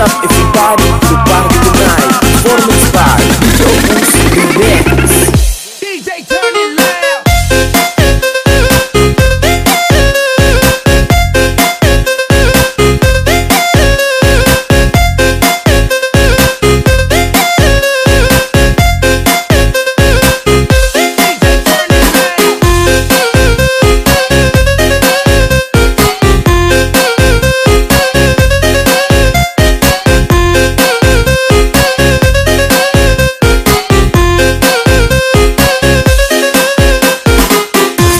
up everybody to party tonight Performance by DJ Opus Remix DJ turn it loud.